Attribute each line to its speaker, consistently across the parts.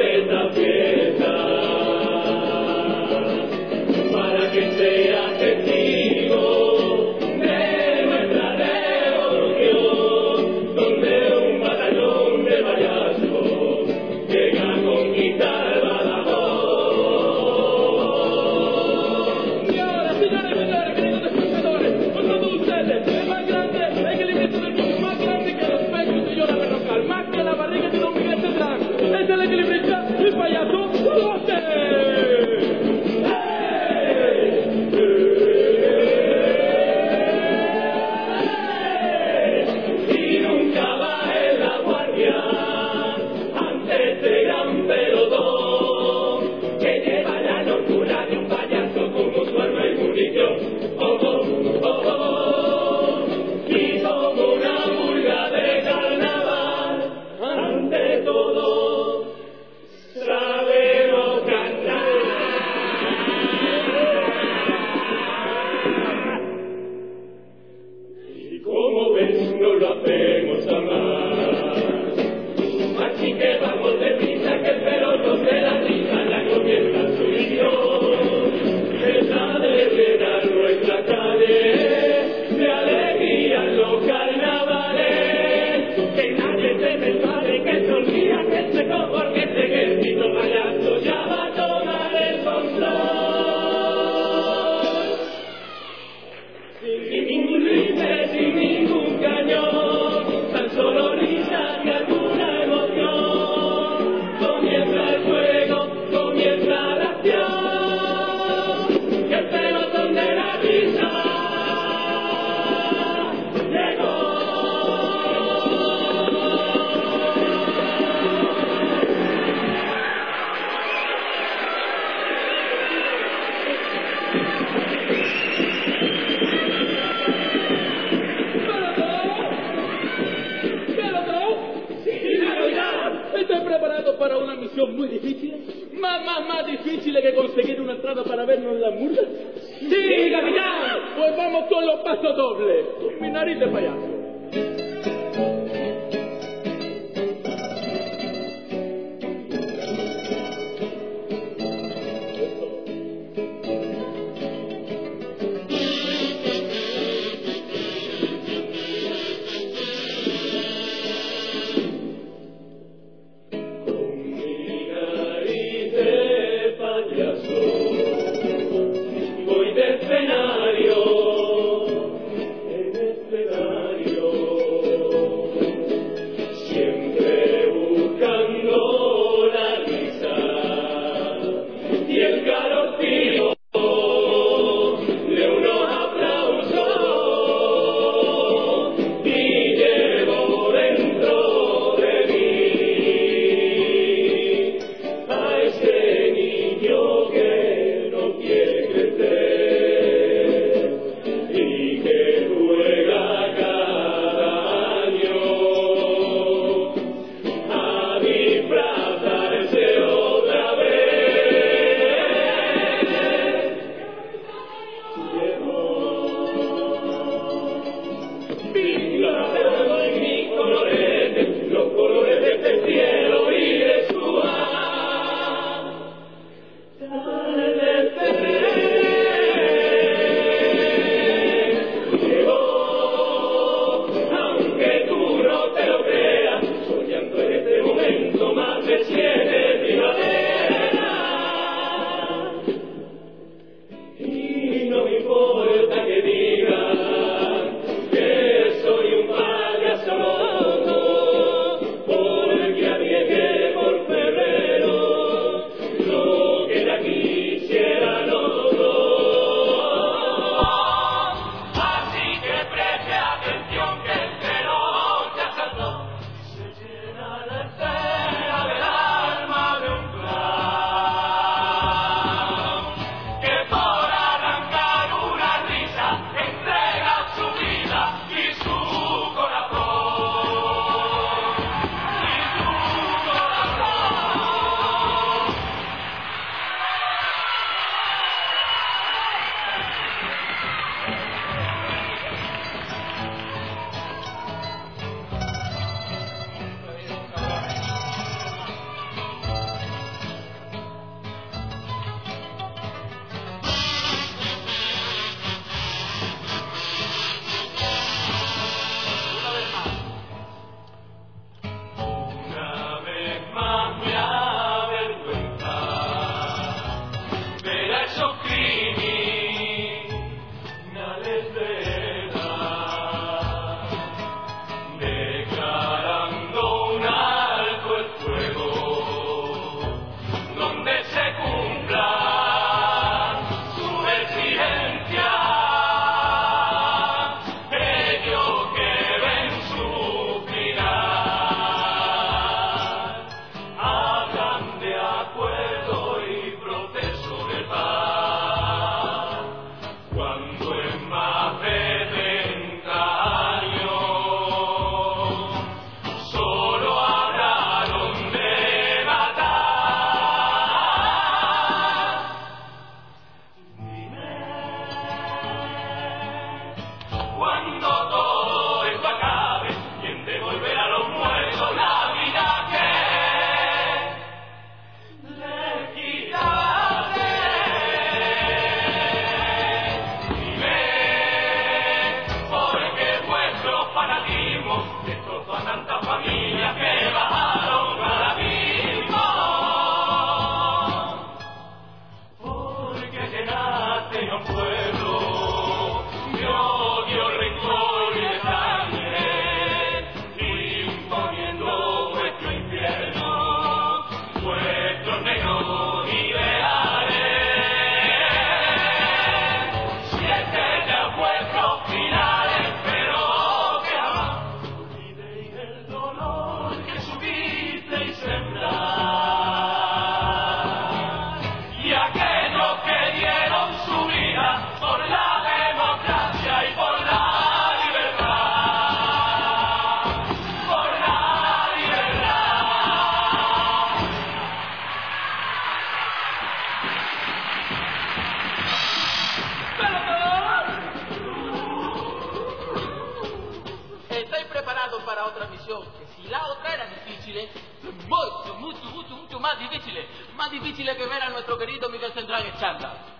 Speaker 1: open the gate.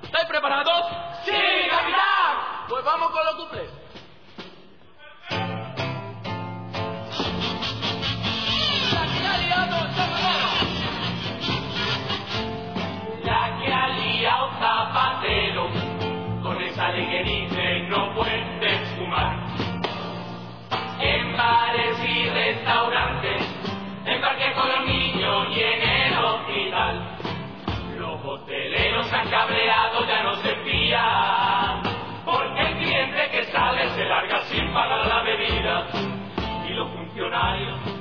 Speaker 1: ¿Estáis preparados? ¡Sí, capitán! Pues vamos con los cuples.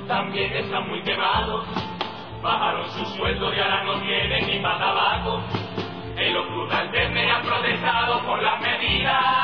Speaker 2: También están muy quemados. Bajaron su sueldo y ahora no tienen ni para tabaco. En los crudantes me han protestado por las medidas.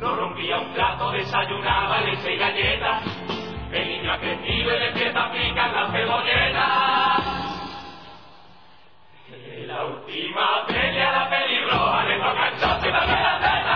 Speaker 2: No rompía un plato, desayunaba leche y galletas. El niño ha crecido y le empieza a picar la la última pelea, la pelirroja, le toca también la teta.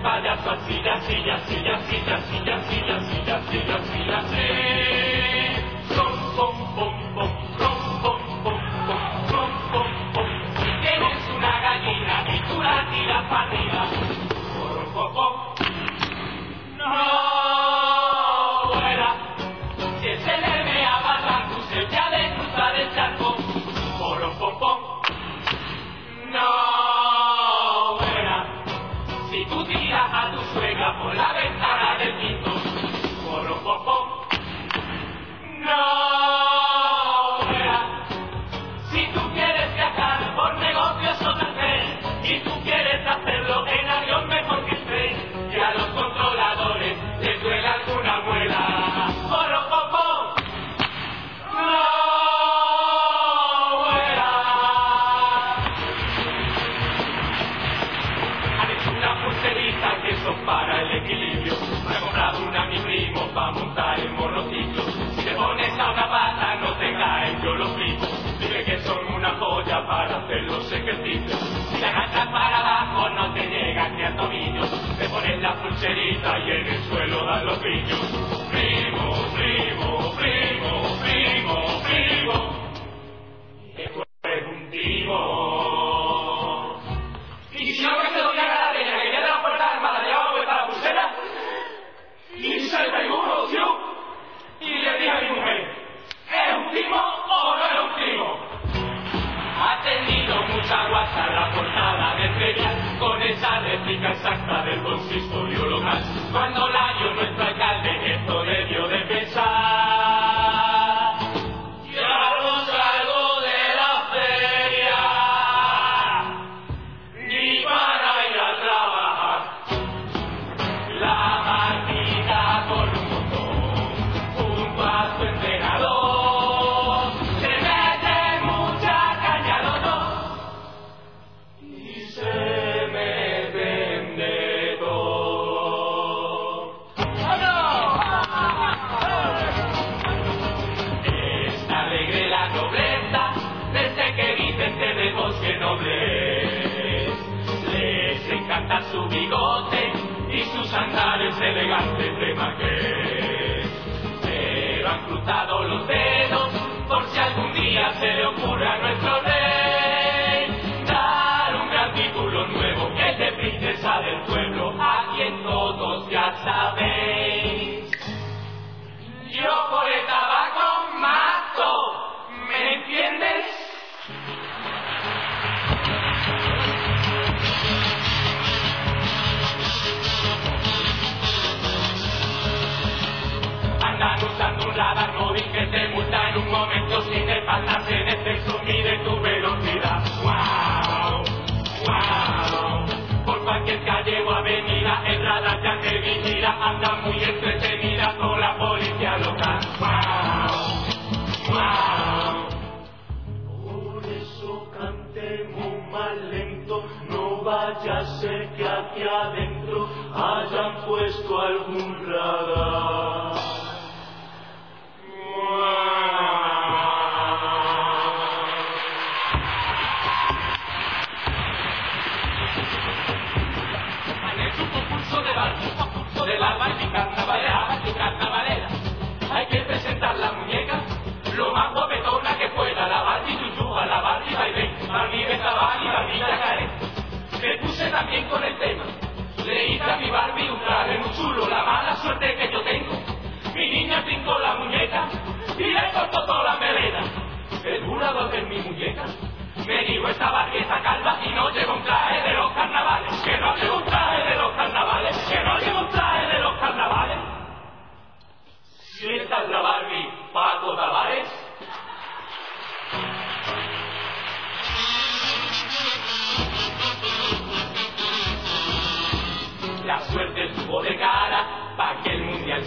Speaker 2: Si haces el payaso así, así, así, así, así, así, así, así, así, así. Pom, ya sé que aquí adentro hayan puesto algún radar. de barba y carnavalera, y carnavalera. Hay que presentar la muñeca, lo más guapetona que pueda, la Barbie yuyuja, la Barbie vaivén, Barbie betabal y Barbie yacaré puse también con el tema. Le hice a mi Barbie un traje muy chulo, la mala suerte que yo tengo. Mi niña pintó la muñeca y le cortó toda la melena. El jurador de mi muñeca me dijo esta barqueta calva y no lleva un traje de los carnavales. Que no lleva un traje de los carnavales. Que no lleva un traje de los carnavales. Si esta es la Barbie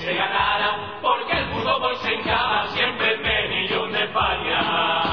Speaker 2: se ganara, porque el fútbol se encaba siempre en millón de España.